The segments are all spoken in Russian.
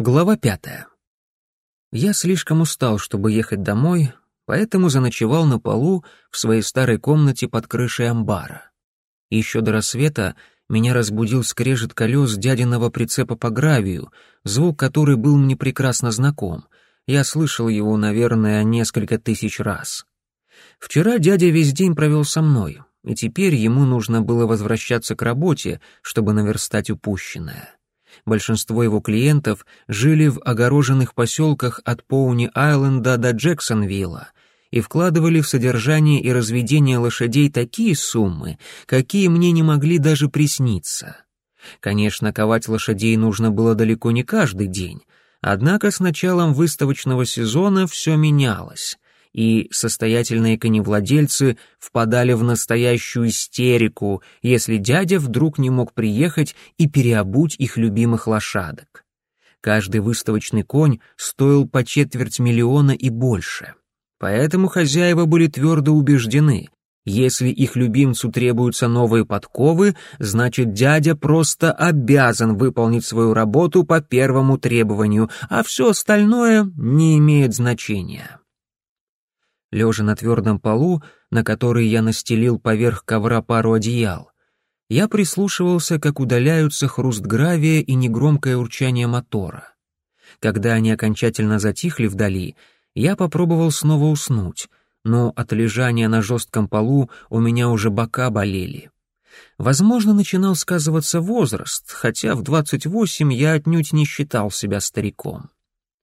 Глава пятая. Я слишком устал, чтобы ехать домой, поэтому заночевал на полу в своей старой комнате под крышей амбара. еще до рассвета меня разбудил скрежет колес дядиного прицепа по гравию, звук который был мне прекрасно знаком. Я слышал его, наверное, несколько тысяч раз. Вчера дядя весь день провел со мной, и теперь ему нужно было возвращаться к работе, чтобы наверстать упущенное. Большинство его клиентов жили в огороженных поселках от Поуни-Айленда до Джексонвилла и вкладывали в содержание и разведение лошадей такие суммы, какие мне не могли даже присниться. Конечно, ковать лошадей нужно было далеко не каждый день, однако с началом выставочного сезона все менялось и состоятельные коневладельцы впадали в настоящую истерику, если дядя вдруг не мог приехать и переобуть их любимых лошадок. Каждый выставочный конь стоил по четверть миллиона и больше. Поэтому хозяева были твердо убеждены, если их любимцу требуются новые подковы, значит дядя просто обязан выполнить свою работу по первому требованию, а все остальное не имеет значения. Лежа на твердом полу, на который я настелил поверх ковра пару одеял, я прислушивался, как удаляются хруст гравия и негромкое урчание мотора. Когда они окончательно затихли вдали, я попробовал снова уснуть, но от лежания на жестком полу у меня уже бока болели. Возможно, начинал сказываться возраст, хотя в 28 я отнюдь не считал себя стариком.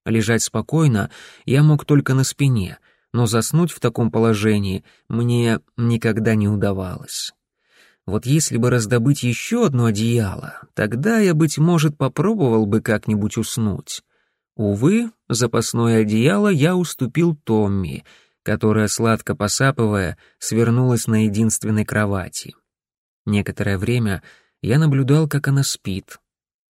Лежать спокойно я мог только на спине, но заснуть в таком положении мне никогда не удавалось. Вот если бы раздобыть еще одно одеяло, тогда я, быть может, попробовал бы как-нибудь уснуть. Увы, запасное одеяло я уступил Томми, которая, сладко посапывая, свернулась на единственной кровати. Некоторое время я наблюдал, как она спит.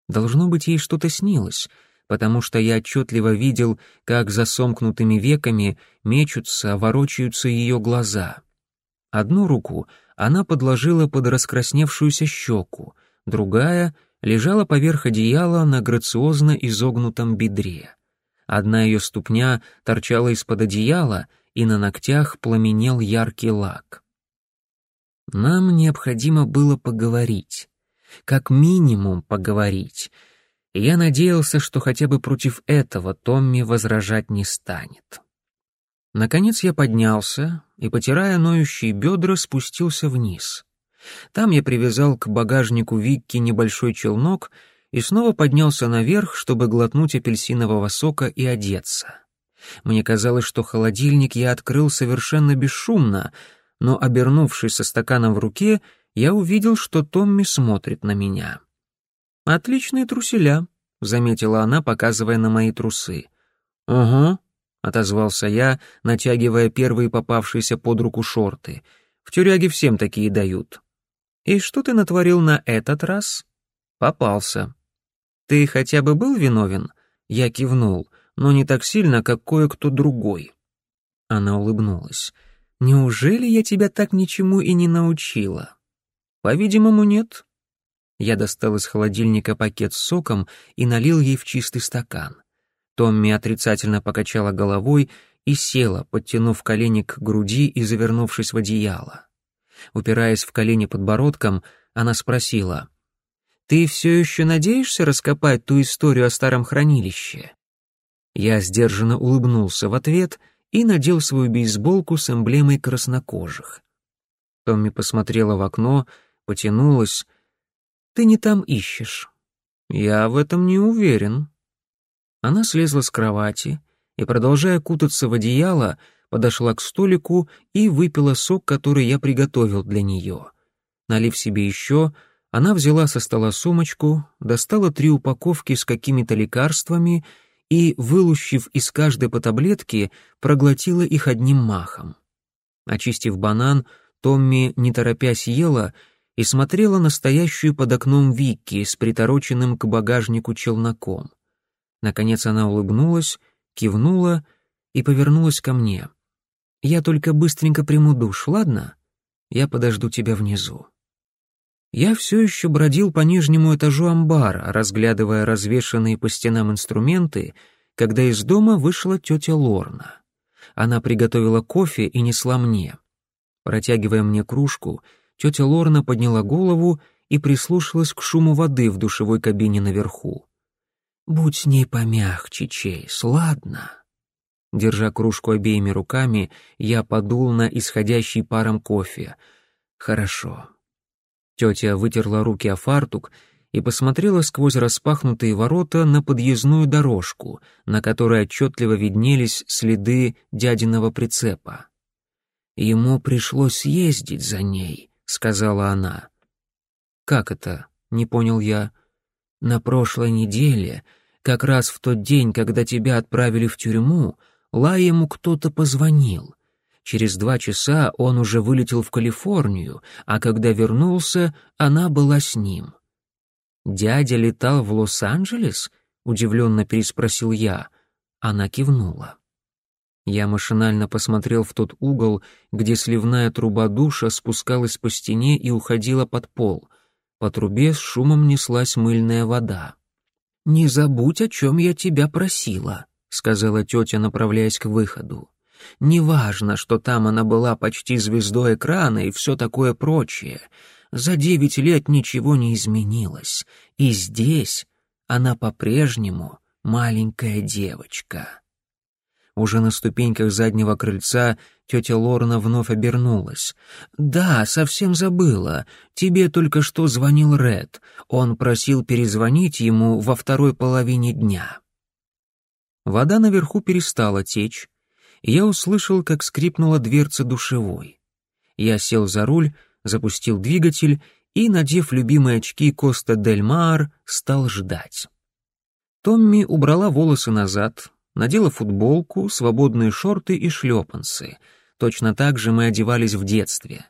Должно быть, ей что-то снилось — потому что я отчетливо видел, как за сомкнутыми веками мечутся, ворочаются ее глаза. Одну руку она подложила под раскрасневшуюся щеку, другая лежала поверх одеяла на грациозно изогнутом бедре. Одна ее ступня торчала из-под одеяла, и на ногтях пламенел яркий лак. Нам необходимо было поговорить. Как минимум поговорить — я надеялся, что хотя бы против этого Томми возражать не станет. Наконец я поднялся и, потирая ноющие бедра, спустился вниз. Там я привязал к багажнику Викки небольшой челнок и снова поднялся наверх, чтобы глотнуть апельсинового сока и одеться. Мне казалось, что холодильник я открыл совершенно бесшумно, но, обернувшись со стаканом в руке, я увидел, что Томми смотрит на меня. «Отличные труселя», — заметила она, показывая на мои трусы. «Угу», — отозвался я, натягивая первые попавшиеся под руку шорты. «В тюряге всем такие дают». «И что ты натворил на этот раз?» «Попался». «Ты хотя бы был виновен?» Я кивнул, но не так сильно, как кое-кто другой. Она улыбнулась. «Неужели я тебя так ничему и не научила?» «По-видимому, нет. Я достал из холодильника пакет с соком и налил ей в чистый стакан. Томми отрицательно покачала головой и села, подтянув колени к груди и завернувшись в одеяло. Упираясь в колени подбородком, она спросила, «Ты все еще надеешься раскопать ту историю о старом хранилище?» Я сдержанно улыбнулся в ответ и надел свою бейсболку с эмблемой краснокожих. Томми посмотрела в окно, потянулась, ты не там ищешь». «Я в этом не уверен». Она слезла с кровати и, продолжая кутаться в одеяло, подошла к столику и выпила сок, который я приготовил для нее. Налив себе еще, она взяла со стола сумочку, достала три упаковки с какими-то лекарствами и, вылущив из каждой по таблетке, проглотила их одним махом. Очистив банан, Томми, не торопясь, ела — и смотрела на стоящую под окном Вики с притороченным к багажнику челноком. Наконец она улыбнулась, кивнула и повернулась ко мне. «Я только быстренько приму душ, ладно? Я подожду тебя внизу». Я все еще бродил по нижнему этажу амбара, разглядывая развешанные по стенам инструменты, когда из дома вышла тетя Лорна. Она приготовила кофе и несла мне. Протягивая мне кружку, тетя Лорна подняла голову и прислушалась к шуму воды в душевой кабине наверху. «Будь с ней помягче, Чейз, ладно?» Держа кружку обеими руками, я подул на исходящий паром кофе. «Хорошо». Тетя вытерла руки о фартук и посмотрела сквозь распахнутые ворота на подъездную дорожку, на которой отчетливо виднелись следы дядиного прицепа. «Ему пришлось ездить за ней», — сказала она. «Как это?» — не понял я. «На прошлой неделе, как раз в тот день, когда тебя отправили в тюрьму, Ла ему кто-то позвонил. Через два часа он уже вылетел в Калифорнию, а когда вернулся, она была с ним. «Дядя летал в Лос-Анджелес?» — удивленно переспросил я. Она кивнула. Я машинально посмотрел в тот угол, где сливная труба душа спускалась по стене и уходила под пол. По трубе с шумом неслась мыльная вода. «Не забудь, о чем я тебя просила», — сказала тетя, направляясь к выходу. «Неважно, что там она была почти звездой экрана и все такое прочее. За девять лет ничего не изменилось. И здесь она по-прежнему маленькая девочка». Уже на ступеньках заднего крыльца тетя Лорна вновь обернулась. «Да, совсем забыла. Тебе только что звонил Ред. Он просил перезвонить ему во второй половине дня». Вода наверху перестала течь, я услышал, как скрипнула дверца душевой. Я сел за руль, запустил двигатель и, надев любимые очки Коста Дель Мар, стал ждать. Томми убрала волосы назад, надела футболку, свободные шорты и шлепанцы. Точно так же мы одевались в детстве.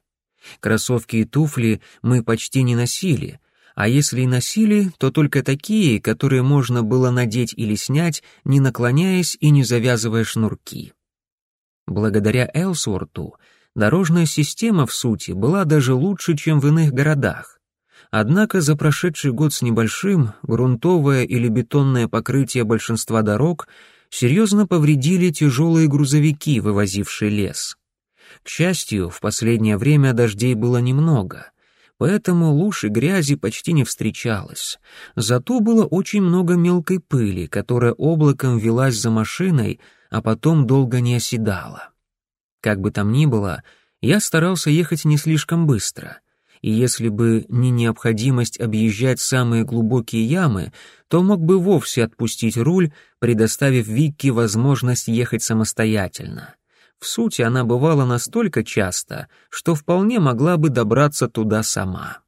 Кроссовки и туфли мы почти не носили, а если и носили, то только такие, которые можно было надеть или снять, не наклоняясь и не завязывая шнурки. Благодаря Элсворту дорожная система в сути была даже лучше, чем в иных городах. Однако за прошедший год с небольшим грунтовое или бетонное покрытие большинства дорог серьезно повредили тяжелые грузовики, вывозившие лес. К счастью, в последнее время дождей было немного, поэтому луж и грязи почти не встречалось. Зато было очень много мелкой пыли, которая облаком велась за машиной, а потом долго не оседала. Как бы там ни было, я старался ехать не слишком быстро — и если бы не необходимость объезжать самые глубокие ямы, то мог бы вовсе отпустить руль, предоставив Викке возможность ехать самостоятельно. В сути, она бывала настолько часто, что вполне могла бы добраться туда сама.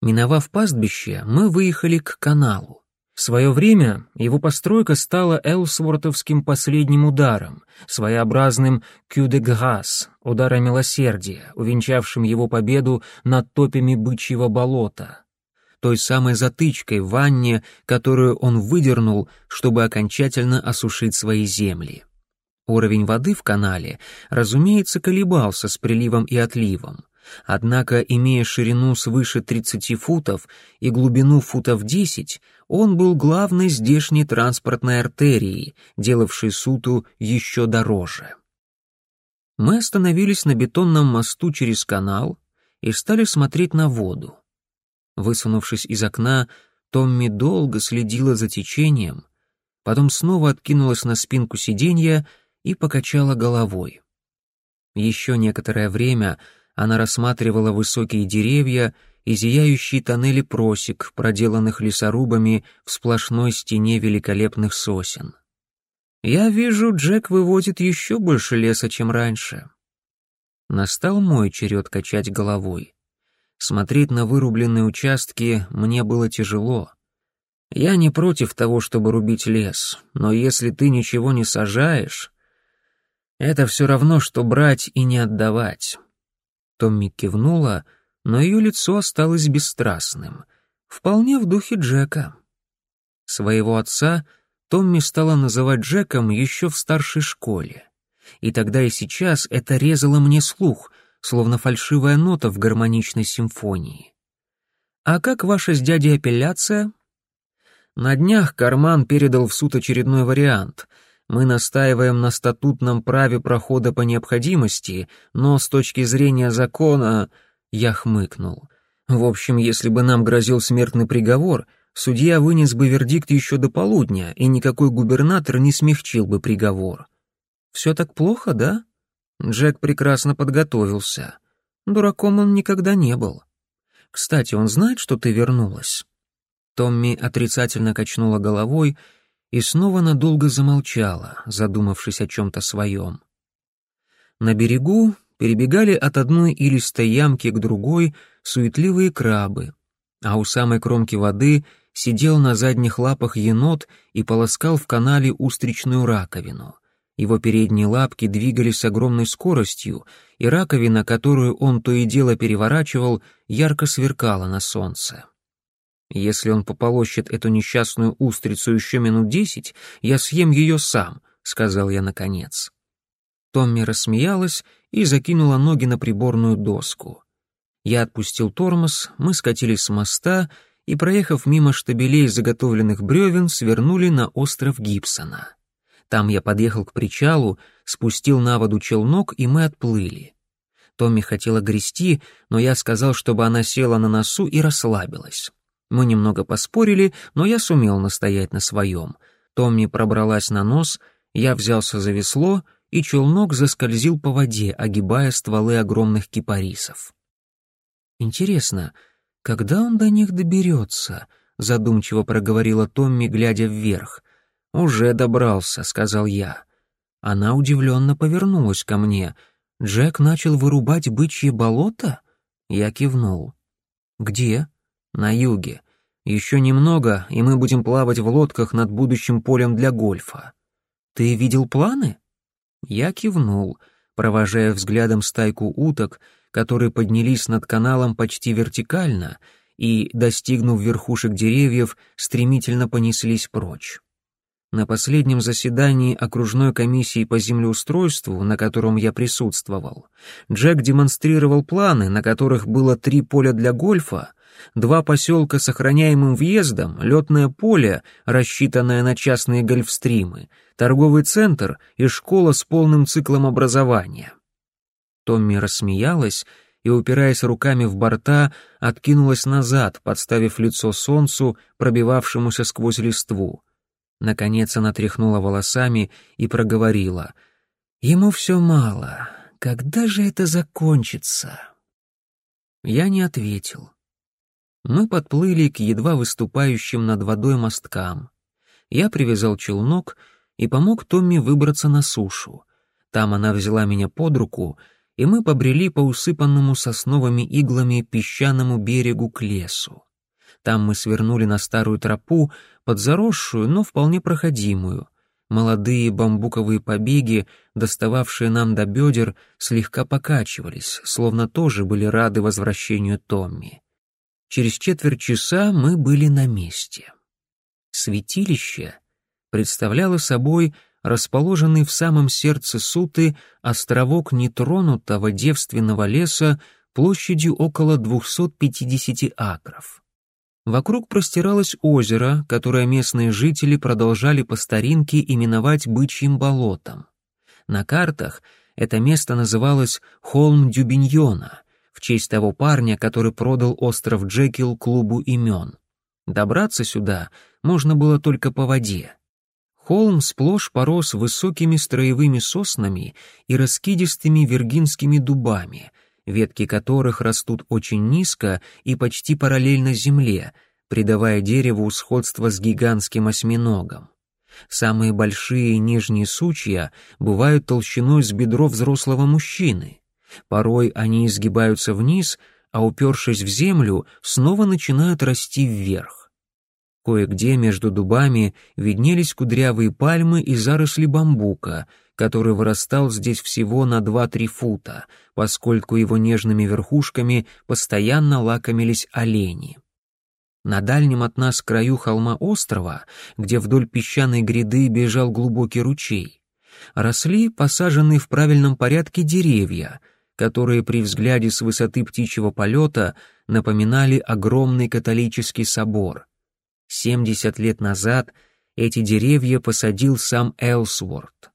Миновав пастбище, мы выехали к каналу. В свое время его постройка стала Элсвортовским последним ударом, своеобразным «кю де грас» — удара милосердия, увенчавшим его победу над топями бычьего болота, той самой затычкой в ванне, которую он выдернул, чтобы окончательно осушить свои земли. Уровень воды в канале, разумеется, колебался с приливом и отливом. Однако, имея ширину свыше 30 футов и глубину футов 10, он был главной здешней транспортной артерией, делавшей Суту еще дороже. Мы остановились на бетонном мосту через канал и стали смотреть на воду. Высунувшись из окна, Томми долго следила за течением, потом снова откинулась на спинку сиденья и покачала головой. Еще некоторое время — она рассматривала высокие деревья и зияющие тоннели просек, проделанных лесорубами в сплошной стене великолепных сосен. «Я вижу, Джек выводит еще больше леса, чем раньше». Настал мой черед качать головой. Смотреть на вырубленные участки мне было тяжело. Я не против того, чтобы рубить лес, но если ты ничего не сажаешь, это все равно, что брать и не отдавать. Томми кивнула, но ее лицо осталось бесстрастным. Вполне в духе Джека. Своего отца Томми стала называть Джеком еще в старшей школе. И тогда и сейчас это резало мне слух, словно фальшивая нота в гармоничной симфонии. «А как ваша с дядей апелляция?» На днях Карман передал в суд очередной вариант. Мы настаиваем на статутном праве прохода по необходимости, но с точки зрения закона... Я хмыкнул. В общем, если бы нам грозил смертный приговор, судья вынес бы вердикт еще до полудня, и никакой губернатор не смягчил бы приговор. Все так плохо, да? Джек прекрасно подготовился. Дураком он никогда не был. Кстати, он знает, что ты вернулась?» Томми отрицательно качнула головой и снова надолго замолчала, задумавшись о чем-то своем. На берегу перебегали от одной илистой ямки к другой суетливые крабы, а у самой кромки воды сидел на задних лапах енот и полоскал в канале устричную раковину — его передние лапки двигались с огромной скоростью, и раковина, которую он то и дело переворачивал, ярко сверкала на солнце. «Если он пополощет эту несчастную устрицу еще минут десять, я съем ее сам», — сказал я наконец. Томми рассмеялась и закинула ноги на приборную доску. Я отпустил тормоз, мы скатились с моста и, проехав мимо штабелей заготовленных бревен, свернули на остров Гибсона. Там я подъехал к причалу, спустил на воду челнок, и мы отплыли. Томми хотела грести, но я сказал, чтобы она села на носу и расслабилась. Мы немного поспорили, но я сумел настоять на своем. Томми пробралась на нос, я взялся за весло, и челнок заскользил по воде, огибая стволы огромных кипарисов. «Интересно, когда он до них доберется?» — задумчиво проговорила Томми, глядя вверх. «Уже добрался», — сказал я. Она удивленно повернулась ко мне. «Джек начал вырубать бычье болото?» Я кивнул. «Где?» «На юге. Еще немного, и мы будем плавать в лодках над будущим полем для гольфа». «Ты видел планы?» Я кивнул, провожая взглядом стайку уток, которые поднялись над каналом почти вертикально и, достигнув верхушек деревьев, стремительно понеслись прочь. На последнем заседании окружной комиссии по землеустройству, на котором я присутствовал, Джек демонстрировал планы, на которых было три поля для гольфа, два поселка с охраняемым въездом, летное поле, рассчитанное на частные гольфстримы, торговый центр и школа с полным циклом образования. Томми рассмеялась и, упираясь руками в борта, откинулась назад, подставив лицо солнцу, пробивавшемуся сквозь листву. Наконец она тряхнула волосами и проговорила. «Ему все мало. Когда же это закончится?» Я не ответил. Мы подплыли к едва выступающим над водой мосткам. Я привязал челнок и помог Томми выбраться на сушу. Там она взяла меня под руку, и мы побрели по усыпанному сосновыми иглами песчаному берегу к лесу. Там мы свернули на старую тропу, под заросшую, но вполне проходимую. Молодые бамбуковые побеги, достававшие нам до бедер, слегка покачивались, словно тоже были рады возвращению Томми. Через четверть часа мы были на месте. Святилище представляло собой расположенный в самом сердце Суты островок нетронутого девственного леса площадью около 250 акров. Вокруг простиралось озеро, которое местные жители продолжали по старинке именовать бычьим болотом. На картах это место называлось Холм Дюбиньона, в честь того парня, который продал остров Джекил клубу имен. Добраться сюда можно было только по воде. Холм сплошь порос высокими строевыми соснами и раскидистыми виргинскими дубами — ветки которых растут очень низко и почти параллельно земле, придавая дереву сходство с гигантским осьминогом. Самые большие нижние сучья бывают толщиной с бедро взрослого мужчины. Порой они изгибаются вниз, а упершись в землю, снова начинают расти вверх. Кое-где между дубами виднелись кудрявые пальмы и заросли бамбука — который вырастал здесь всего на 2-3 фута, поскольку его нежными верхушками постоянно лакомились олени. На дальнем от нас краю холма острова, где вдоль песчаной гряды бежал глубокий ручей, росли посаженные в правильном порядке деревья, которые при взгляде с высоты птичьего полета напоминали огромный католический собор. 70 лет назад эти деревья посадил сам Элсворт.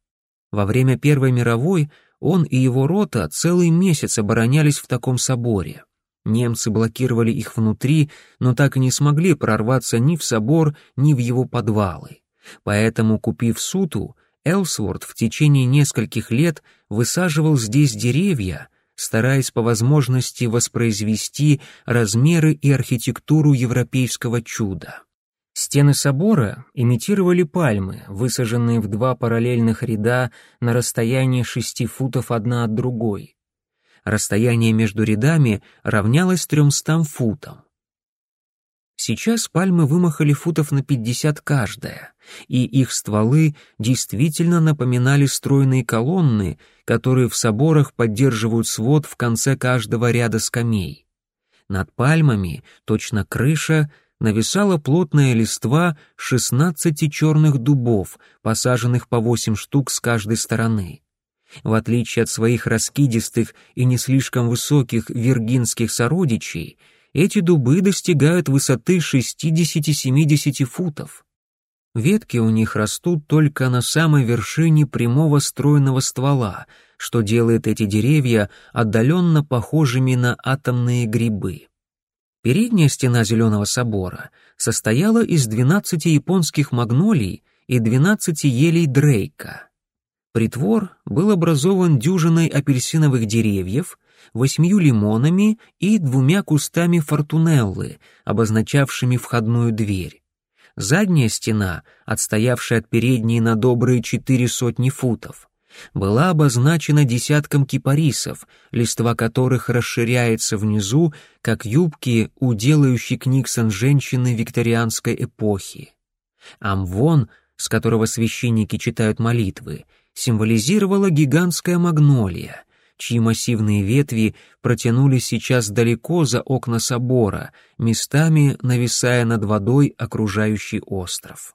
Во время Первой мировой он и его рота целый месяц оборонялись в таком соборе. Немцы блокировали их внутри, но так и не смогли прорваться ни в собор, ни в его подвалы. Поэтому, купив суту, Элсворт в течение нескольких лет высаживал здесь деревья, стараясь по возможности воспроизвести размеры и архитектуру европейского чуда. Стены собора имитировали пальмы, высаженные в два параллельных ряда на расстоянии шести футов одна от другой. Расстояние между рядами равнялось тремстам футам. Сейчас пальмы вымахали футов на пятьдесят каждая, и их стволы действительно напоминали стройные колонны, которые в соборах поддерживают свод в конце каждого ряда скамей. Над пальмами, точно крыша, нависала плотная листва шестнадцати черных дубов, посаженных по восемь штук с каждой стороны. В отличие от своих раскидистых и не слишком высоких виргинских сородичей, эти дубы достигают высоты 60-70 футов. Ветки у них растут только на самой вершине прямого стройного ствола, что делает эти деревья отдаленно похожими на атомные грибы. Передняя стена Зеленого собора состояла из 12 японских магнолий и 12 елей Дрейка. Притвор был образован дюжиной апельсиновых деревьев, восьмью лимонами и двумя кустами фортунеллы, обозначавшими входную дверь. Задняя стена, отстоявшая от передней на добрые четыре сотни футов, была обозначена десятком кипарисов, листва которых расширяется внизу, как юбки у делающей книгсон женщины викторианской эпохи. Амвон, с которого священники читают молитвы, символизировала гигантская магнолия, чьи массивные ветви протянулись сейчас далеко за окна собора, местами нависая над водой окружающий остров.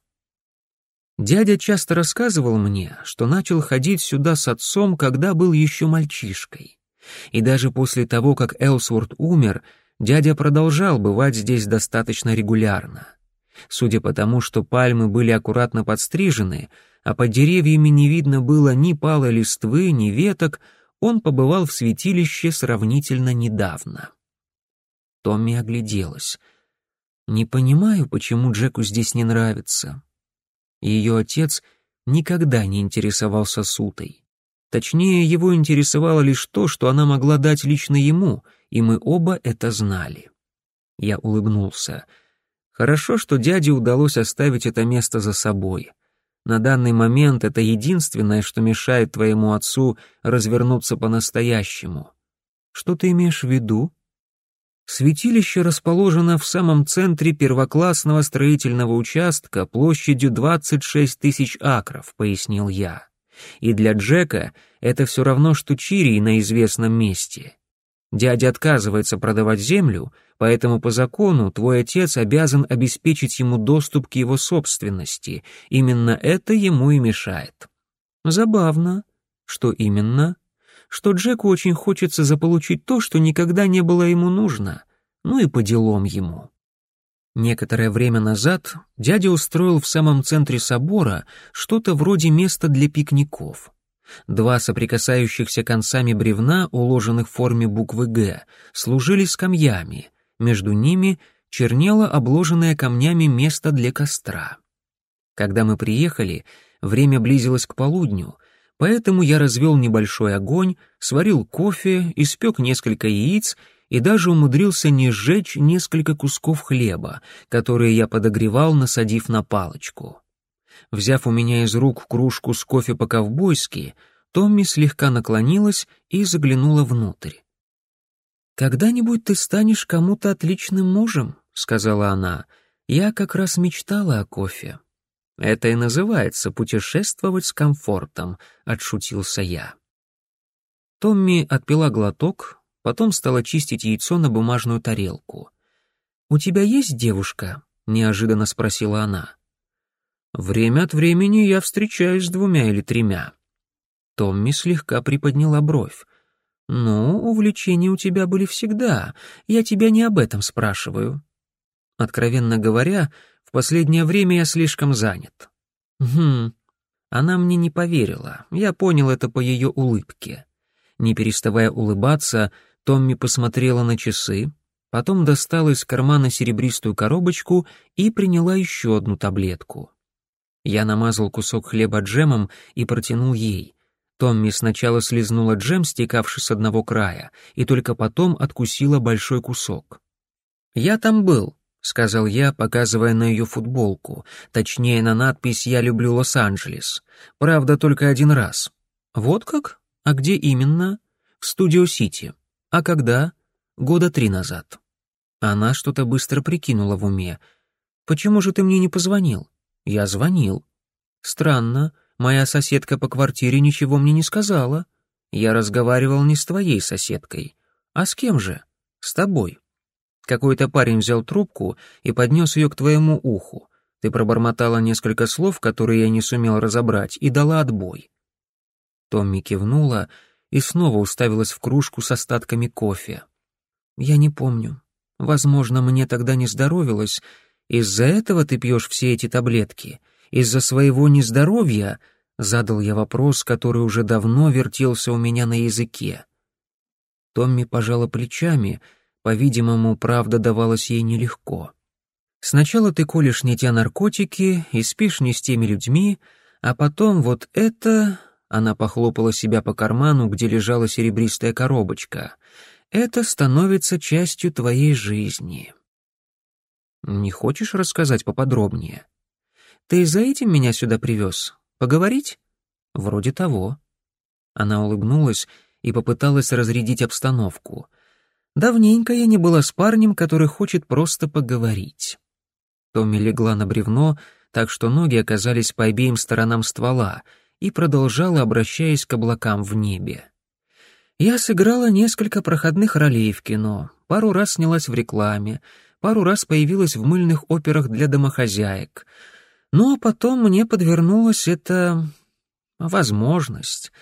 Дядя часто рассказывал мне, что начал ходить сюда с отцом, когда был еще мальчишкой. И даже после того, как Элсворт умер, дядя продолжал бывать здесь достаточно регулярно. Судя по тому, что пальмы были аккуратно подстрижены, а под деревьями не видно было ни палой листвы, ни веток, он побывал в святилище сравнительно недавно. Томми огляделась. «Не понимаю, почему Джеку здесь не нравится». Ее отец никогда не интересовался Сутой. Точнее, его интересовало лишь то, что она могла дать лично ему, и мы оба это знали. Я улыбнулся. Хорошо, что дяде удалось оставить это место за собой. На данный момент это единственное, что мешает твоему отцу развернуться по-настоящему. Что ты имеешь в виду? Святилище расположено в самом центре первоклассного строительного участка площадью 26 тысяч акров, пояснил я. И для Джека это все равно, что Чирий на известном месте. Дядя отказывается продавать землю, поэтому по закону твой отец обязан обеспечить ему доступ к его собственности. Именно это ему и мешает. Забавно. Что именно? Что Джеку очень хочется заполучить то, что никогда не было ему нужно. Ну и по делам ему. Некоторое время назад дядя устроил в самом центре собора что-то вроде места для пикников. Два соприкасающихся концами бревна, уложенных в форме буквы «Г», служили скамьями, между ними чернело обложенное камнями место для костра. Когда мы приехали, время близилось к полудню, поэтому я развел небольшой огонь, сварил кофе, испек несколько яиц и даже умудрился не сжечь несколько кусков хлеба, которые я подогревал, насадив на палочку. Взяв у меня из рук кружку с кофе по-ковбойски, Томми слегка наклонилась и заглянула внутрь. «Когда-нибудь ты станешь кому-то отличным мужем», — сказала она. «Я как раз мечтала о кофе». «Это и называется путешествовать с комфортом», — отшутился я. Томми отпила глоток, потом стала чистить яйцо на бумажную тарелку. «У тебя есть девушка?» — неожиданно спросила она. Время от времени я встречаюсь с двумя или тремя. Томми слегка приподняла бровь. «Ну, увлечения у тебя были всегда. Я тебя не об этом спрашиваю». Откровенно говоря, в последнее время я слишком занят. Хм. Она мне не поверила. Я понял это по ее улыбке. Не переставая улыбаться, Томми посмотрела на часы, потом достала из кармана серебристую коробочку и приняла еще одну таблетку. Я намазал кусок хлеба джемом и протянул ей. Томми сначала слезнула джем, стекавший с одного края, и только потом откусила большой кусок. «Я там был», — сказал я, показывая на ее футболку, точнее на надпись «Я люблю Лос-Анджелес». Правда, только один раз. «Вот как? А где именно?» «В Студио-Сити. А когда?» «Года три назад». Она что-то быстро прикинула в уме. «Почему же ты мне не позвонил?» «Я звонил». «Странно, моя соседка по квартире ничего мне не сказала. Я разговаривал не с твоей соседкой. А с кем же? С тобой». Какой-то парень взял трубку и поднес ее к твоему уху. Ты пробормотала несколько слов, которые я не сумел разобрать, и дала отбой. Томми кивнула и снова уставилась в кружку с остатками кофе. «Я не помню. Возможно, мне тогда не здоровилось. Из-за этого ты пьешь все эти таблетки? Из-за своего нездоровья?» Задал я вопрос, который уже давно вертелся у меня на языке. Томми пожала плечами — по-видимому, правда давалась ей нелегко. Сначала ты колешь не те наркотики и спишь не с теми людьми, а потом вот это... Она похлопала себя по карману, где лежала серебристая коробочка. Это становится частью твоей жизни. Не хочешь рассказать поподробнее? Ты за этим меня сюда привез? Поговорить? Вроде того. Она улыбнулась и попыталась разрядить обстановку — Давненько я не была с парнем, который хочет просто поговорить. Томми легла на бревно, так что ноги оказались по обеим сторонам ствола, и продолжала, обращаясь к облакам в небе. Я сыграла несколько проходных ролей в кино, пару раз снялась в рекламе, пару раз появилась в мыльных операх для домохозяек. Ну а потом мне подвернулась эта... возможность.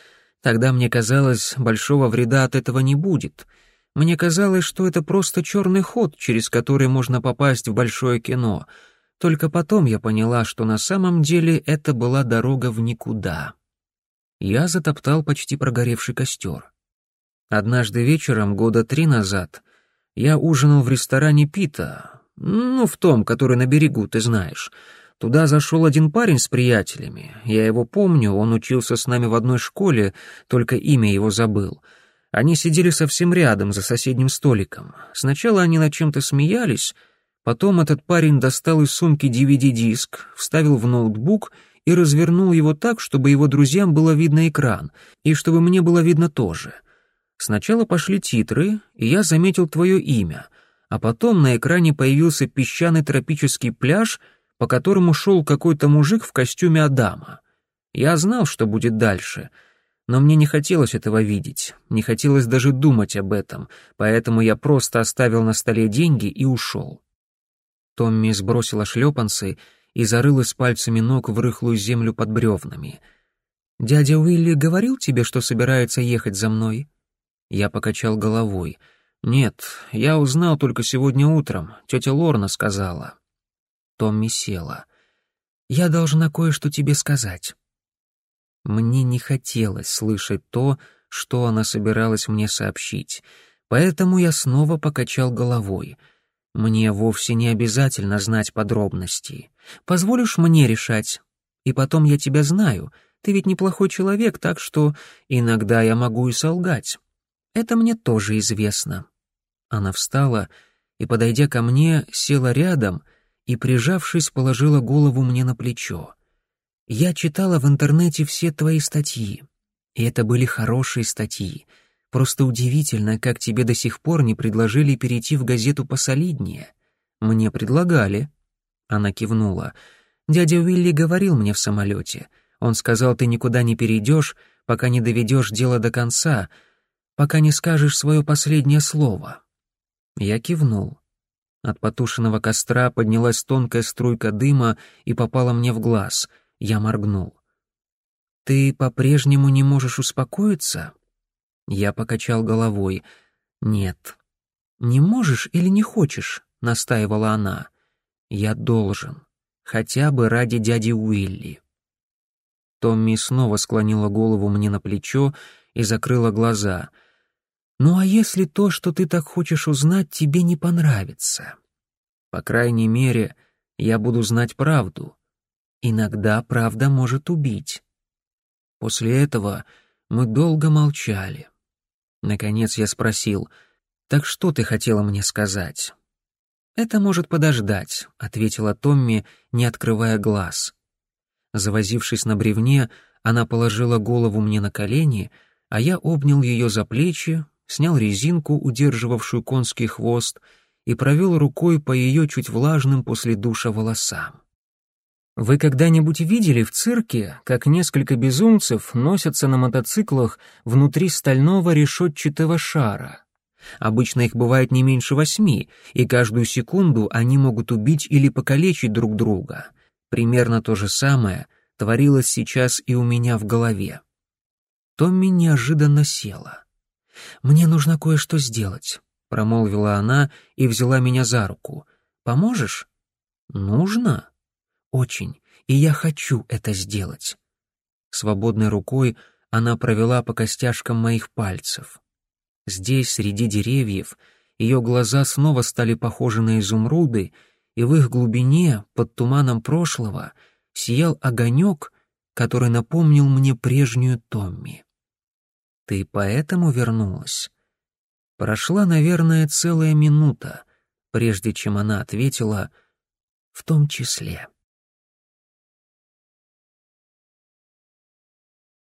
Тогда мне казалось, большого вреда от этого не будет — мне казалось, что это просто черный ход, через который можно попасть в большое кино. Только потом я поняла, что на самом деле это была дорога в никуда. Я затоптал почти прогоревший костер. Однажды вечером, года три назад, я ужинал в ресторане Пита, ну, в том, который на берегу, ты знаешь. Туда зашел один парень с приятелями. Я его помню, он учился с нами в одной школе, только имя его забыл — они сидели совсем рядом, за соседним столиком. Сначала они над чем-то смеялись, потом этот парень достал из сумки DVD-диск, вставил в ноутбук и развернул его так, чтобы его друзьям было видно экран, и чтобы мне было видно тоже. Сначала пошли титры, и я заметил твое имя, а потом на экране появился песчаный тропический пляж, по которому шел какой-то мужик в костюме Адама. Я знал, что будет дальше — но мне не хотелось этого видеть, не хотелось даже думать об этом, поэтому я просто оставил на столе деньги и ушел. Томми сбросила шлепанцы и зарылась пальцами ног в рыхлую землю под бревнами. «Дядя Уилли говорил тебе, что собирается ехать за мной?» Я покачал головой. «Нет, я узнал только сегодня утром, тетя Лорна сказала». Томми села. «Я должна кое-что тебе сказать». Мне не хотелось слышать то, что она собиралась мне сообщить, поэтому я снова покачал головой. Мне вовсе не обязательно знать подробности. Позволишь мне решать? И потом я тебя знаю. Ты ведь неплохой человек, так что иногда я могу и солгать. Это мне тоже известно. Она встала и, подойдя ко мне, села рядом и, прижавшись, положила голову мне на плечо. Я читала в интернете все твои статьи, и это были хорошие статьи. Просто удивительно, как тебе до сих пор не предложили перейти в газету посолиднее. Мне предлагали. Она кивнула. Дядя Уилли говорил мне в самолете. Он сказал, ты никуда не перейдешь, пока не доведешь дело до конца, пока не скажешь свое последнее слово. Я кивнул. От потушенного костра поднялась тонкая струйка дыма и попала мне в глаз — я моргнул. «Ты по-прежнему не можешь успокоиться?» Я покачал головой. «Нет». «Не можешь или не хочешь?» — настаивала она. «Я должен. Хотя бы ради дяди Уилли». Томми снова склонила голову мне на плечо и закрыла глаза. «Ну а если то, что ты так хочешь узнать, тебе не понравится?» «По крайней мере, я буду знать правду. Иногда правда может убить». После этого мы долго молчали. Наконец я спросил, «Так что ты хотела мне сказать?» «Это может подождать», — ответила Томми, не открывая глаз. Завозившись на бревне, она положила голову мне на колени, а я обнял ее за плечи, снял резинку, удерживавшую конский хвост, и провел рукой по ее чуть влажным после душа волосам. Вы когда-нибудь видели в цирке, как несколько безумцев носятся на мотоциклах внутри стального решетчатого шара? Обычно их бывает не меньше восьми, и каждую секунду они могут убить или покалечить друг друга. Примерно то же самое творилось сейчас и у меня в голове. Томми неожиданно села. «Мне нужно кое-что сделать», — промолвила она и взяла меня за руку. «Поможешь?» «Нужно?» очень, и я хочу это сделать». Свободной рукой она провела по костяшкам моих пальцев. Здесь, среди деревьев, ее глаза снова стали похожи на изумруды, и в их глубине, под туманом прошлого, сиял огонек, который напомнил мне прежнюю Томми. «Ты поэтому вернулась?» Прошла, наверное, целая минута, прежде чем она ответила «в том числе».